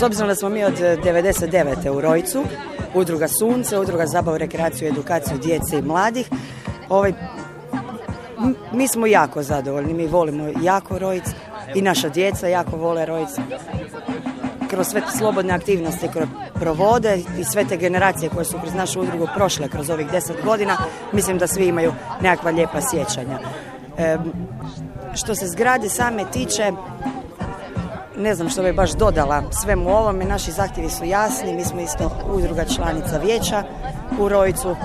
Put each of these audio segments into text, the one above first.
S obzirom da smo mi od 99. u Rojcu, udruga Sunce, udruga Zabavu, rekreaciju edukaciju djece i mladih, ovaj, mi smo jako zadovoljni, mi volimo jako Rojc i naša djeca jako vole Rojc. Kroz sve slobodne aktivnosti koje provode i sve te generacije koje su kroz našu udrugu prošle kroz ovih deset godina, mislim da svi imaju nekakva lijepa sjećanja. što se zgrade same tiče, ne znam što bi baš dodala svemu ovome. Naši zahtjevi su jasni, mi smo isto udruga članica vijeća u Rojcu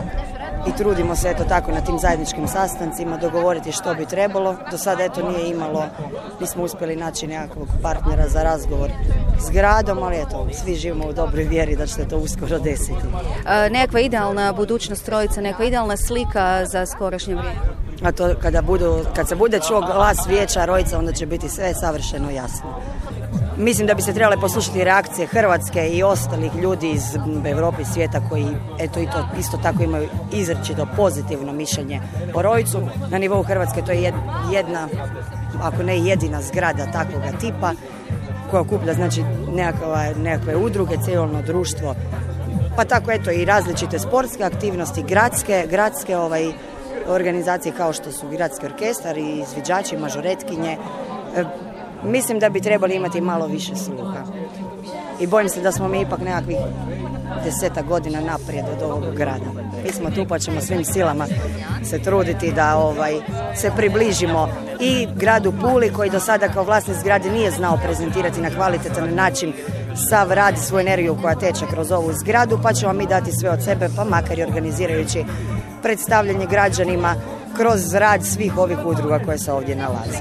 i trudimo se eto tako na tim zajedničkim sastancima dogovoriti što bi trebalo. Do sada eto nije imalo, nismo uspjeli naći nekakvog partnera za razgovor s gradom, ali eto, svi živimo u dobroj vjeri da će se to uskoro desiti. E, nekakva idealna budućnost trojica, nekakva idealna slika za skorašnje vrijeme? A to kada, budu, kad se bude čuo glas vijeća Rojca, onda će biti sve savršeno jasno. Mislim da bi se trebale poslušati reakcije Hrvatske i ostalih ljudi iz Europe i svijeta koji eto i to isto tako imaju izrečito pozitivno mišljenje o Rojcu. Na nivou Hrvatske to je jedna, ako ne jedina zgrada takvoga tipa koja okuplja znači nekakve, nekakve udruge, civilno društvo, pa tako eto i različite sportske aktivnosti, gradske, gradske ovaj, organizacije kao što su gradski orkestar i izviđači, mažoretkinje, mislim da bi trebali imati malo više sluha. I bojim se da smo mi ipak nekakvih deseta godina naprijed od ovog grada. Mi smo tu pa ćemo svim silama se truditi da ovaj se približimo i gradu Puli koji do sada kao vlasnik zgrade nije znao prezentirati na kvalitetan način sav rad svoju energiju koja teče kroz ovu zgradu pa ćemo mi dati sve od sebe pa makar i organizirajući predstavljanje građanima kroz rad svih ovih udruga koje se ovdje nalaze.